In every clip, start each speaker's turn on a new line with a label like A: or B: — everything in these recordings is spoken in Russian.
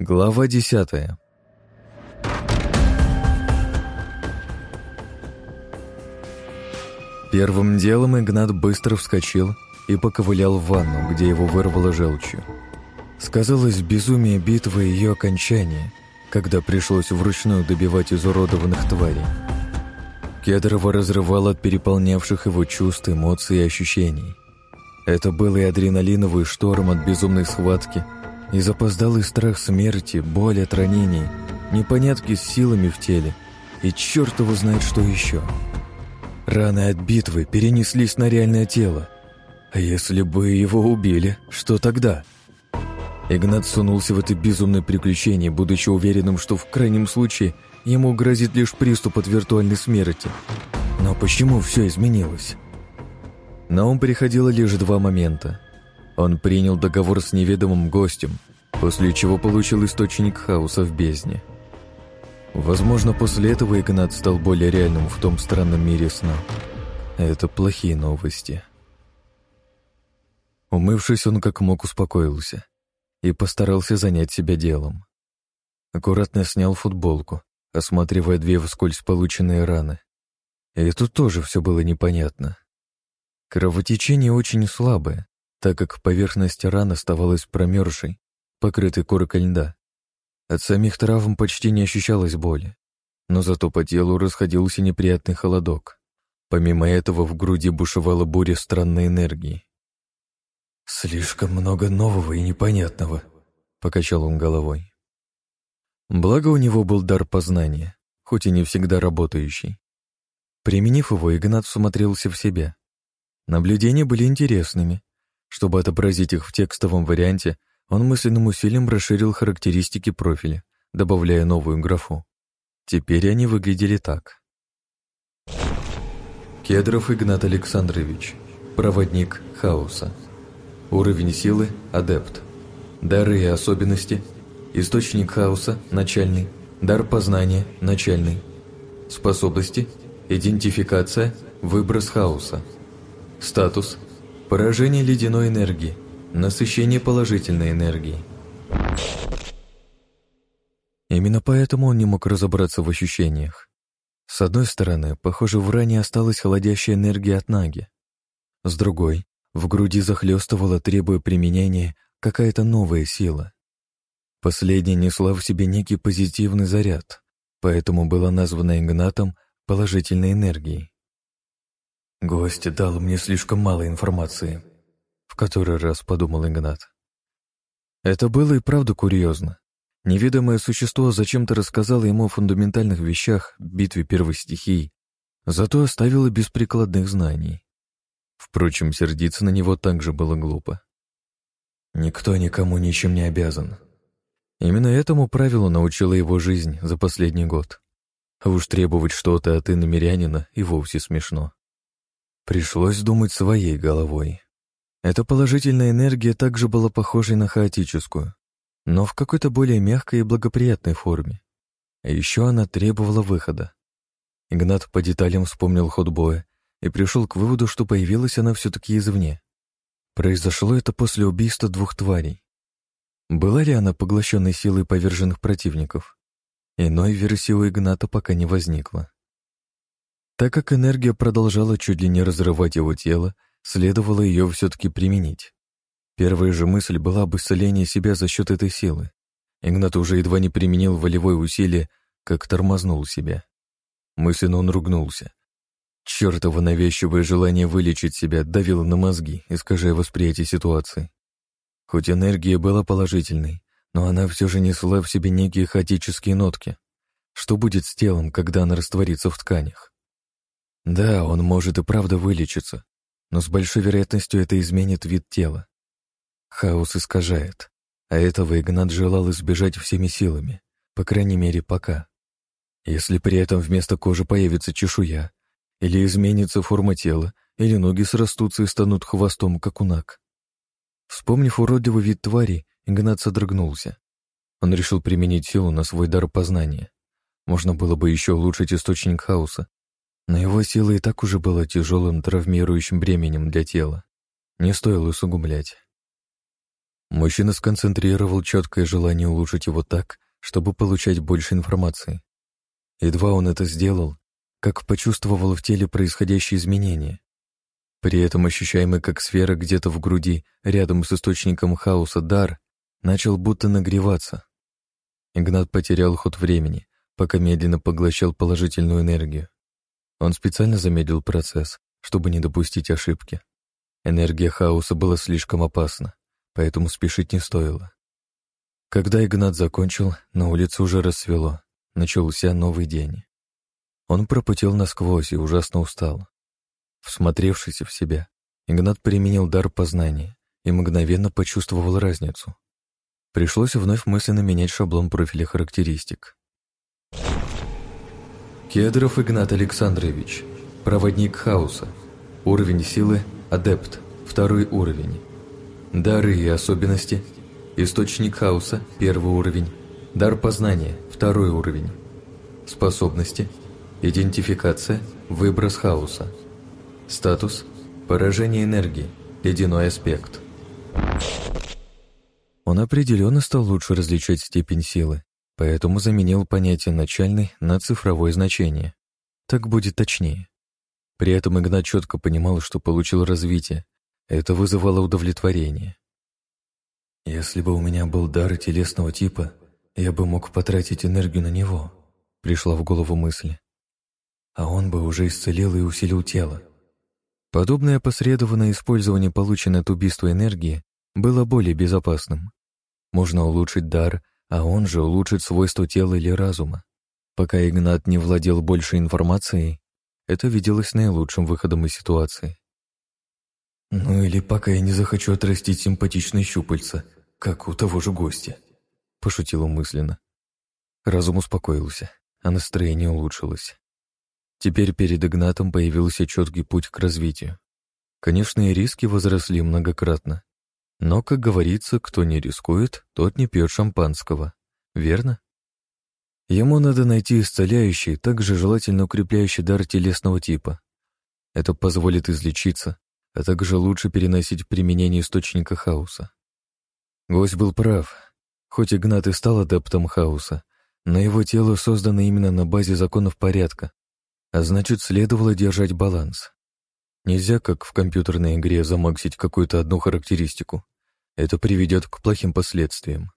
A: Глава десятая. Первым делом Игнат быстро вскочил и поковылял в ванну, где его вырвало желчью. Сказалось безумие битвы и ее окончание, когда пришлось вручную добивать изуродованных тварей. Кедрова разрывал от переполнявших его чувств, эмоций и ощущений. Это был и адреналиновый шторм от безумной схватки, и запоздалый страх смерти, боль от ранений, непонятки с силами в теле, и черт его знает что еще. Раны от битвы перенеслись на реальное тело. А если бы его убили, что тогда? Игнат сунулся в это безумное приключение, будучи уверенным, что в крайнем случае ему грозит лишь приступ от виртуальной смерти. Но почему все изменилось? На ум приходило лишь два момента. Он принял договор с неведомым гостем, после чего получил источник хаоса в бездне. Возможно, после этого Игнат стал более реальным в том странном мире сна. Это плохие новости. Умывшись, он как мог успокоился и постарался занять себя делом. Аккуратно снял футболку, осматривая две вскользь полученные раны. И тут тоже все было непонятно. Кровотечение очень слабое, так как поверхность ран оставалась промерзшей, покрытой коркой льда. От самих травм почти не ощущалось боли, но зато по телу расходился неприятный холодок. Помимо этого в груди бушевала буря странной энергии. «Слишком много нового и непонятного», — покачал он головой. Благо у него был дар познания, хоть и не всегда работающий. Применив его, Игнат всмотрелся в себя. Наблюдения были интересными. Чтобы отобразить их в текстовом варианте, он мысленным усилием расширил характеристики профиля, добавляя новую графу. Теперь они выглядели так. Кедров Игнат Александрович, проводник хаоса. Уровень силы – адепт. Дары и особенности – источник хаоса – начальный, дар познания – начальный. Способности – идентификация, выброс хаоса – Статус. Поражение ледяной энергии. Насыщение положительной энергии. Именно поэтому он не мог разобраться в ощущениях. С одной стороны, похоже, в ране осталась холодящая энергия от Наги. С другой, в груди захлестывала, требуя применения, какая-то новая сила. Последняя несла в себе некий позитивный заряд, поэтому была названа Игнатом положительной энергией. Гость дал мне слишком мало информации, в который раз подумал Игнат. Это было и правда курьезно. Неведомое существо зачем-то рассказало ему о фундаментальных вещах битве первых стихий, зато оставило без прикладных знаний. Впрочем, сердиться на него также было глупо. Никто никому ничем не обязан. Именно этому правилу научила его жизнь за последний год. А уж требовать что-то от иномерянина и вовсе смешно. Пришлось думать своей головой. Эта положительная энергия также была похожей на хаотическую, но в какой-то более мягкой и благоприятной форме. А еще она требовала выхода. Игнат по деталям вспомнил ход боя и пришел к выводу, что появилась она все-таки извне. Произошло это после убийства двух тварей. Была ли она поглощенной силой поверженных противников? Иной версии у Игната пока не возникло. Так как энергия продолжала чуть ли не разрывать его тело, следовало ее все-таки применить. Первая же мысль была об исцелении себя за счет этой силы. Игнат уже едва не применил волевое усилие, как тормознул себя. Мысленно он ругнулся. Чертово навязчивое желание вылечить себя давило на мозги, искажая восприятие ситуации. Хоть энергия была положительной, но она все же несла в себе некие хаотические нотки. Что будет с телом, когда она растворится в тканях? Да, он может и правда вылечиться, но с большой вероятностью это изменит вид тела. Хаос искажает, а этого Игнат желал избежать всеми силами, по крайней мере, пока. Если при этом вместо кожи появится чешуя, или изменится форма тела, или ноги срастутся и станут хвостом, как у наг. Вспомнив уродливый вид твари, Игнат содрогнулся. Он решил применить силу на свой дар познания. Можно было бы еще улучшить источник хаоса, но его сила и так уже была тяжелым травмирующим бременем для тела. Не стоило усугублять. Мужчина сконцентрировал четкое желание улучшить его так, чтобы получать больше информации. Едва он это сделал, как почувствовал в теле происходящие изменения. При этом ощущаемый как сфера где-то в груди, рядом с источником хаоса дар, начал будто нагреваться. Игнат потерял ход времени, пока медленно поглощал положительную энергию. Он специально замедлил процесс, чтобы не допустить ошибки. Энергия хаоса была слишком опасна, поэтому спешить не стоило. Когда Игнат закончил, на улице уже рассвело, начался новый день. Он пропотел насквозь и ужасно устал. Всмотревшись в себя, Игнат применил дар познания и мгновенно почувствовал разницу. Пришлось вновь мысленно менять шаблон профиля характеристик. Кедров Игнат Александрович, проводник хаоса, уровень силы – адепт, второй уровень. Дары и особенности – источник хаоса – первый уровень, дар познания – второй уровень. Способности – идентификация, выброс хаоса – Статус – поражение энергии, ледяной аспект. Он определенно стал лучше различать степень силы, поэтому заменил понятие «начальный» на цифровое значение. Так будет точнее. При этом Игнат четко понимал, что получил развитие. Это вызывало удовлетворение. «Если бы у меня был дар телесного типа, я бы мог потратить энергию на него», — пришла в голову мысль. «А он бы уже исцелил и усилил тело. Подобное опосредованное использование полученной от убийства энергии было более безопасным. Можно улучшить дар, а он же улучшит свойства тела или разума. Пока Игнат не владел больше информацией, это виделось наилучшим выходом из ситуации. «Ну или пока я не захочу отрастить симпатичные щупальца, как у того же гостя», — пошутил он мысленно. Разум успокоился, а настроение улучшилось. Теперь перед Игнатом появился четкий путь к развитию. Конечно, и риски возросли многократно. Но, как говорится, кто не рискует, тот не пьет шампанского. Верно? Ему надо найти исцеляющий, также желательно укрепляющий дар телесного типа. Это позволит излечиться, а также лучше переносить применение источника хаоса. Гость был прав. Хоть Игнат и стал адептом хаоса, но его тело создано именно на базе законов порядка, а значит, следовало держать баланс. Нельзя, как в компьютерной игре, замаксить какую-то одну характеристику. Это приведет к плохим последствиям.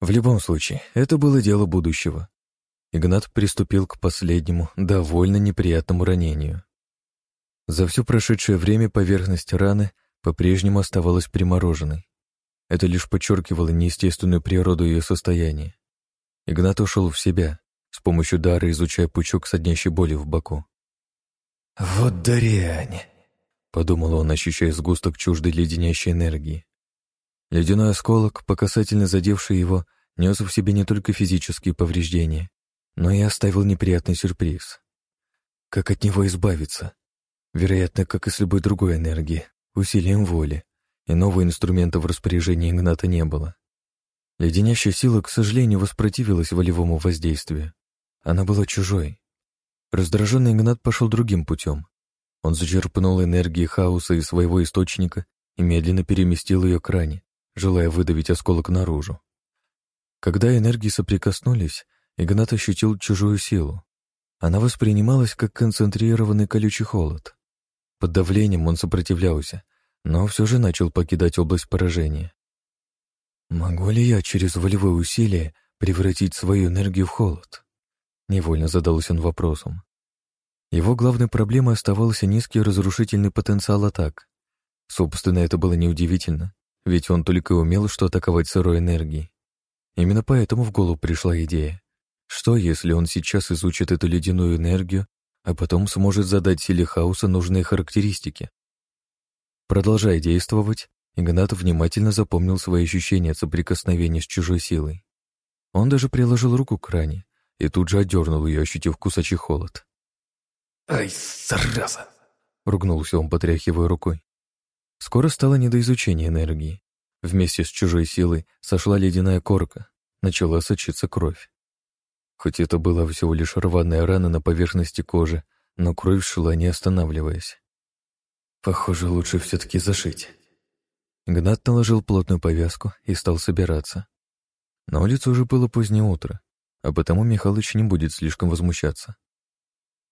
A: В любом случае, это было дело будущего. Игнат приступил к последнему, довольно неприятному ранению. За все прошедшее время поверхность раны по-прежнему оставалась примороженной. Это лишь подчеркивало неестественную природу ее состояния. Игнат ушел в себя, с помощью дара изучая пучок соднящей боли в боку. «Вот дрянь!» — подумал он, ощущая сгусток чуждой леденящей энергии. Ледяной осколок, по касательно задевший его, нес в себе не только физические повреждения, но и оставил неприятный сюрприз. Как от него избавиться? Вероятно, как и с любой другой энергией, усилием воли, и нового инструмента в распоряжении Игната не было. Леденящая сила, к сожалению, воспротивилась волевому воздействию. Она была чужой. Раздраженный Игнат пошел другим путем. Он зачерпнул энергии хаоса из своего источника и медленно переместил ее к ране, желая выдавить осколок наружу. Когда энергии соприкоснулись, Игнат ощутил чужую силу. Она воспринималась как концентрированный колючий холод. Под давлением он сопротивлялся, но все же начал покидать область поражения. «Могу ли я через волевое усилие превратить свою энергию в холод?» Невольно задался он вопросом. Его главной проблемой оставался низкий разрушительный потенциал атак. Собственно, это было неудивительно, ведь он только и умел что атаковать сырой энергией. Именно поэтому в голову пришла идея. Что, если он сейчас изучит эту ледяную энергию, а потом сможет задать силе хаоса нужные характеристики? Продолжая действовать, Игнат внимательно запомнил свои ощущения от соприкосновения с чужой силой. Он даже приложил руку к ране, и тут же отдернул ее, ощутив кусачий холод.
B: «Ай, зараза!» — ругнулся
A: он, потряхивая рукой. Скоро стало не до изучения энергии. Вместе с чужой силой сошла ледяная корка, начала сочиться кровь. Хоть это была всего лишь рваная рана на поверхности кожи, но кровь шла, не останавливаясь.
B: Похоже, лучше все-таки зашить.
A: Игнат наложил плотную повязку и стал собираться. На улице уже было позднее утро, а потому Михалыч не будет слишком возмущаться.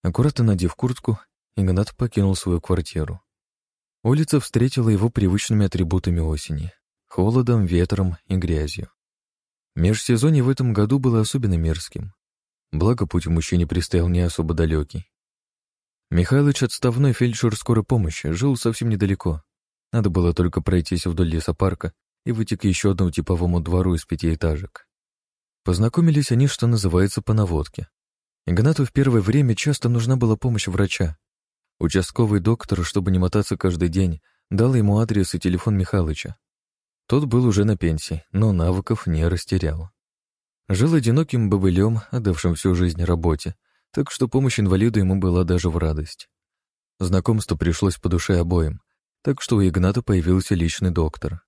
A: Аккуратно надев куртку, Игнат покинул свою квартиру. Улица встретила его привычными атрибутами осени — холодом, ветром и грязью. Межсезонье в этом году было особенно мерзким. Благо, путь мужчине предстоял не особо далекий. Михайлович, отставной фельдшер скорой помощи, жил совсем недалеко. Надо было только пройтись вдоль лесопарка и выйти к еще одному типовому двору из пятиэтажек. Познакомились они, что называется, по наводке. Игнату в первое время часто нужна была помощь врача. Участковый доктор, чтобы не мотаться каждый день, дал ему адрес и телефон Михалыча. Тот был уже на пенсии, но навыков не растерял. Жил одиноким бобылем, отдавшим всю жизнь работе, так что помощь инвалиду ему была даже в радость. Знакомство пришлось по душе обоим, так что у Игната появился личный доктор.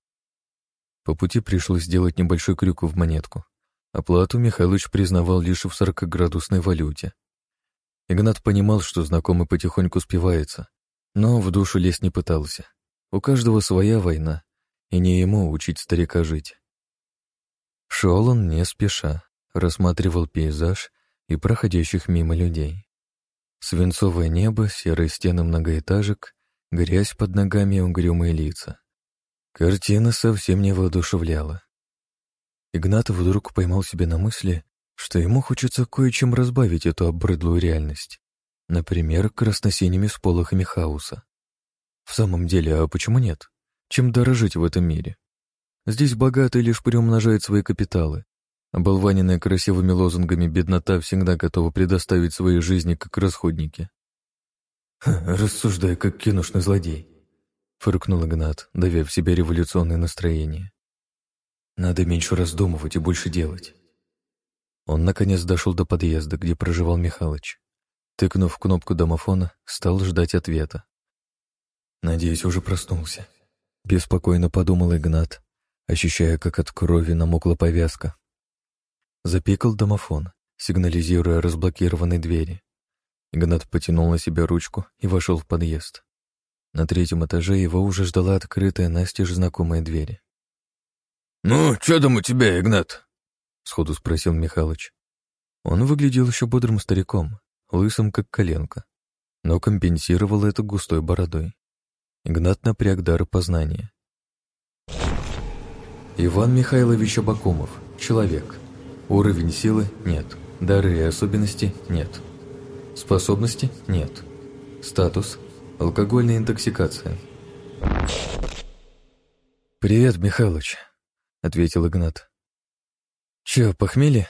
A: По пути пришлось сделать небольшой крюк в монетку. Оплату Михайлович признавал лишь в 40-градусной валюте. Игнат понимал, что знакомый потихоньку спивается, но в душу лезть не пытался. У каждого своя война, и не ему учить старика жить. Шел он не спеша, рассматривал пейзаж и проходящих мимо людей. Свинцовое небо, серые стены многоэтажек, грязь под ногами и угрюмые лица. Картина совсем не воодушевляла. Игнат вдруг поймал себя на мысли, что ему хочется кое-чем разбавить эту обрыдлую реальность. Например, красносиними сполохами хаоса. В самом деле, а почему нет? Чем дорожить в этом мире? Здесь богатый лишь приумножает свои капиталы. Оболваненная красивыми лозунгами беднота всегда готова предоставить свои жизни как расходники. «Рассуждай, как киношный злодей», — фыркнул Игнат, давя в себе революционное настроение. «Надо меньше раздумывать и больше делать». Он, наконец, дошел до подъезда, где проживал Михалыч. Тыкнув кнопку домофона, стал ждать ответа. «Надеюсь, уже проснулся», — беспокойно подумал Игнат, ощущая, как от крови намокла повязка. Запикал домофон, сигнализируя разблокированной двери. Игнат потянул на себя ручку и вошел в подъезд. На третьем этаже его уже ждала открытая настежь знакомая дверь.
B: «Ну, что там у тебя, Игнат?» — сходу спросил Михалыч.
A: Он выглядел еще бодрым стариком, лысым, как коленка, но компенсировал это густой бородой. Игнат напряг дар познания. Иван Михайлович Абакумов. Человек. Уровень силы – нет. Дары и особенности – нет. Способности – нет. Статус – алкогольная интоксикация. «Привет, Михайлович», — ответил Игнат. «Че, похмелье?»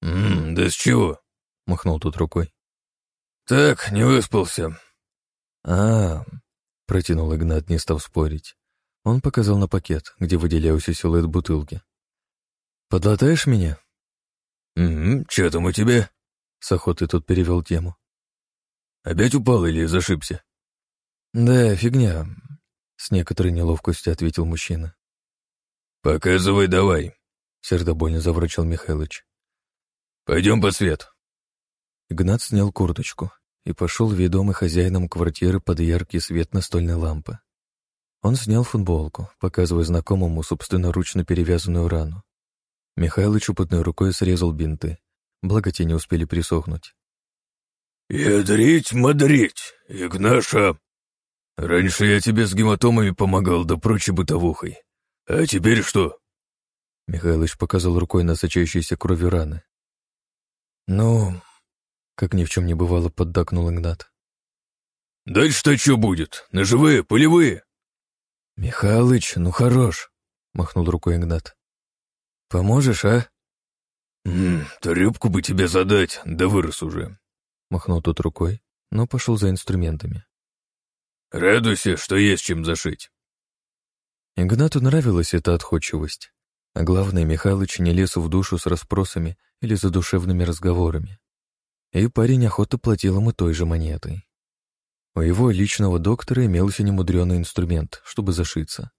B: «Ммм, да с чего?» — махнул тут рукой. «Так, не выспался».
A: «А, — протянул Игнат, не став спорить. Он показал на пакет, где выделялся силуэт бутылки. «Подлатаешь меня?»
B: «Угу, что там у тебя?»
A: С охотой тут перевел тему.
B: «Опять упал или зашибся?»
A: «Да, фигня», — с некоторой неловкостью ответил мужчина.
B: «Показывай давай», —
A: сердобольно заврачал Михайлович.
B: «Пойдем по свет».
A: Игнат снял курточку и пошел ведомый хозяином квартиры под яркий свет настольной лампы. Он снял футболку, показывая знакомому собственноручно перевязанную рану. Михайлыч опытной рукой срезал бинты, благо те не успели присохнуть.
B: «Ядрить, мадрить, Игнаша! Раньше я тебе с гематомами помогал, да прочей бытовухой. А теперь что?»
A: Михайлыч показал рукой на сочащиеся кровью раны. «Ну...» — как ни в чем не бывало, поддакнул Игнат.
B: «Дальше-то что будет? Ножевые, полевые?»
A: «Михалыч, ну хорош!» — махнул рукой Игнат. «Поможешь, а?»
B: «М трюбку бы тебе задать, да вырос уже», —
A: махнул тот рукой, но пошел за инструментами.
B: «Радуйся, что есть чем зашить».
A: Игнату нравилась эта отходчивость, а главное, Михалыч не лез в душу с расспросами или задушевными разговорами. И парень охотно платил ему той же монетой. У его личного доктора имелся немудренный инструмент, чтобы зашиться.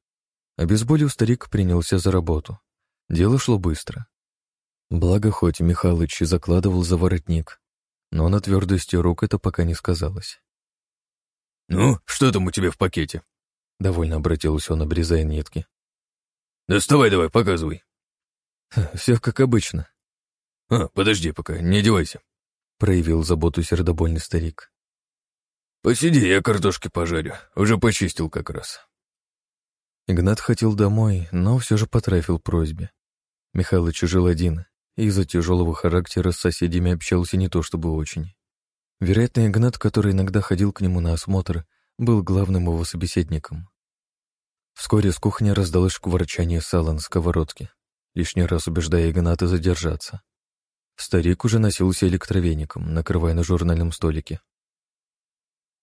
A: Обезболив, старик принялся за работу. Дело шло быстро. Благо, хоть Михалыч и закладывал за воротник, но на твердости рук это пока не сказалось.
B: «Ну, что там у тебя в пакете?»
A: Довольно обратился он, обрезая нитки.
B: «Доставай давай, показывай».
A: «Все как обычно».
B: «А, подожди пока, не одевайся», —
A: проявил заботу сердобольный старик.
B: «Посиди, я картошки пожарю. Уже почистил как раз».
A: Игнат хотел домой, но все же потрафил просьбе. Михалыч жил один, и из-за тяжелого характера с соседями общался не то чтобы очень. Вероятно, Игнат, который иногда ходил к нему на осмотр, был главным его собеседником. Вскоре с кухни раздалось шкварчание сала на сковородке, лишний раз убеждая Игната задержаться. Старик уже носился электровеником, накрывая на журнальном столике.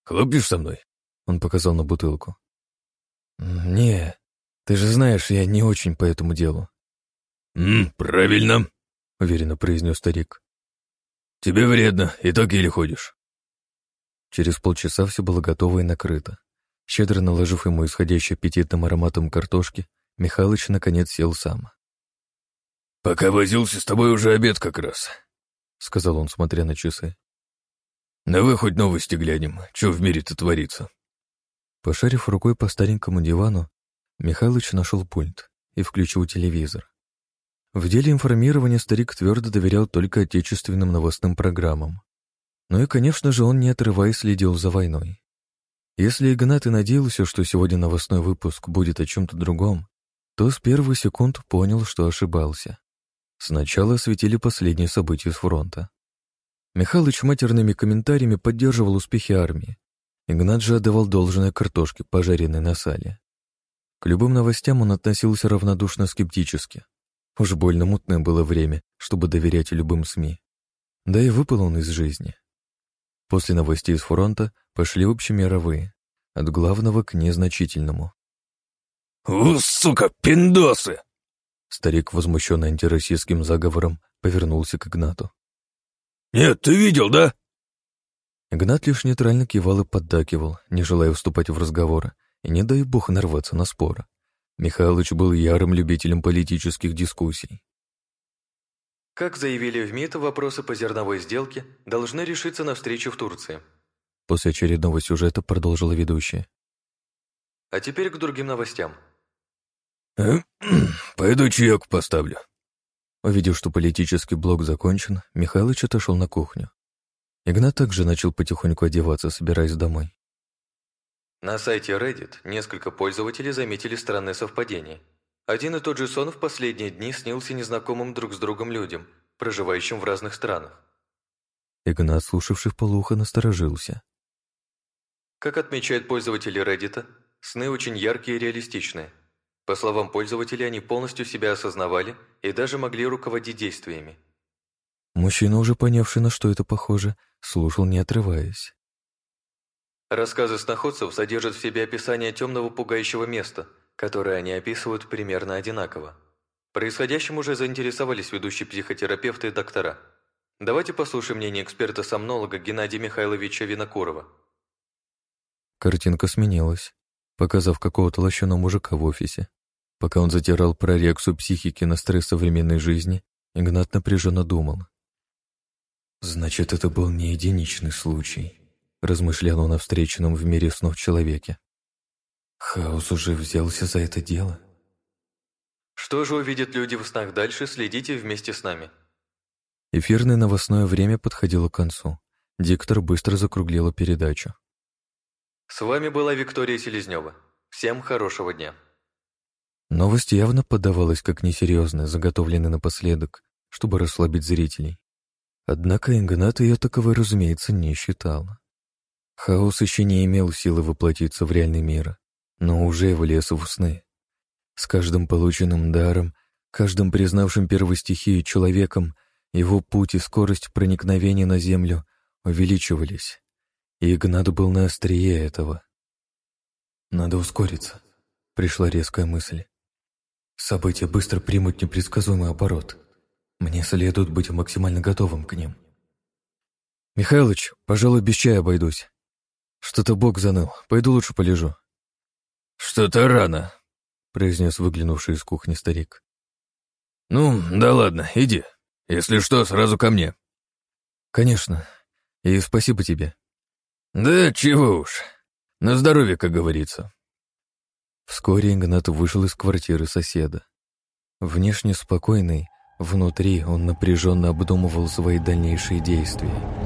B: «Хлопнешь со мной?»
A: — он показал на бутылку. «Не, ты же знаешь, я не очень по этому делу».
B: «М, правильно», —
A: уверенно произнес старик.
B: «Тебе вредно, и так еле ходишь».
A: Через полчаса все было готово и накрыто. Щедро наложив ему исходящий аппетитным ароматом картошки, Михалыч наконец сел сам.
B: «Пока возился с тобой уже обед как раз», — сказал
A: он, смотря на часы.
B: «Давай хоть новости глянем, что в мире-то творится».
A: Пошарив рукой по старенькому дивану, Михалыч нашел пульт и включил телевизор. В деле информирования старик твердо доверял только отечественным новостным программам. Ну и, конечно же, он, не отрываясь, следил за войной. Если Игнат и надеялся, что сегодня новостной выпуск будет о чем-то другом, то с первых секунд понял, что ошибался. Сначала осветили последние события с фронта. Михалыч матерными комментариями поддерживал успехи армии, Игнат же отдавал должное картошке, пожаренной на сале. К любым новостям он относился равнодушно-скептически. Уж больно мутное было время, чтобы доверять любым СМИ. Да и выпал он из жизни. После новостей из фронта пошли общемировые, от главного к незначительному.
B: «У, сука, пиндосы!»
A: Старик, возмущенный антироссийским заговором, повернулся к Игнату.
B: «Нет, ты видел, да?
A: Игнат лишь нейтрально кивал и поддакивал, не желая вступать в разговоры, и не дай бог нарваться на спор. Михайлович был ярым любителем политических дискуссий.
C: Как заявили в МИД, вопросы по зерновой сделке должны решиться на встрече в Турции.
A: После очередного сюжета продолжила ведущая.
C: А теперь к другим новостям.
B: Э, пойду чаек поставлю.
A: Увидев, что политический блок закончен, Михайлович отошел на кухню. Игнат также начал потихоньку одеваться, собираясь домой.
C: На сайте Reddit несколько пользователей заметили странное совпадение. Один и тот же сон в последние дни снился незнакомым друг с другом людям, проживающим в разных странах.
A: Игнат, слушавший полуха, насторожился.
C: Как отмечают пользователи Reddit, сны очень яркие и реалистичные. По словам пользователей, они полностью себя осознавали и даже могли руководить действиями.
A: Мужчина, уже понявший, на что это похоже, слушал, не отрываясь.
C: Рассказы сноходцев содержат в себе описание темного пугающего места, которое они описывают примерно одинаково. Происходящим уже заинтересовались ведущие психотерапевты и доктора. Давайте послушаем мнение эксперта-сомнолога Геннадия Михайловича Винокурова.
A: Картинка сменилась, показав какого-то лощеного мужика в офисе. Пока он затирал прореакцию психики на стресс современной жизни, Игнат напряженно думал. «Значит, это был не единичный случай», — размышлял он о встреченном в мире снов человеке. «Хаос уже взялся за это дело».
C: Что же увидят люди в снах дальше, следите вместе с нами.
A: Эфирное новостное время подходило к концу. Диктор быстро закруглила передачу.
C: С вами была Виктория Селезнева. Всем хорошего дня.
A: Новость явно подавалась как несерьезная, заготовленная напоследок, чтобы расслабить зрителей. Однако Игнат ее таковой, разумеется, не считал. Хаос еще не имел силы воплотиться в реальный мир, но уже влез в сны. С каждым полученным даром, каждым признавшим первой стихию человеком, его путь и скорость проникновения на Землю увеличивались, и Игнат был на острие этого. «Надо ускориться», — пришла резкая мысль. «События быстро примут непредсказуемый оборот». Мне следует быть максимально готовым к ним. «Михайлыч, пожалуй, без чая обойдусь. Что-то бог заныл. Пойду лучше полежу».
B: «Что-то рано», — произнес выглянувший из кухни старик. «Ну, да ладно, иди. Если что, сразу ко мне».
A: «Конечно. И спасибо тебе».
B: «Да чего уж. На здоровье, как говорится».
A: Вскоре Игнат вышел из квартиры соседа. Внешне спокойный, внутри он напряженно обдумывал свои дальнейшие действия.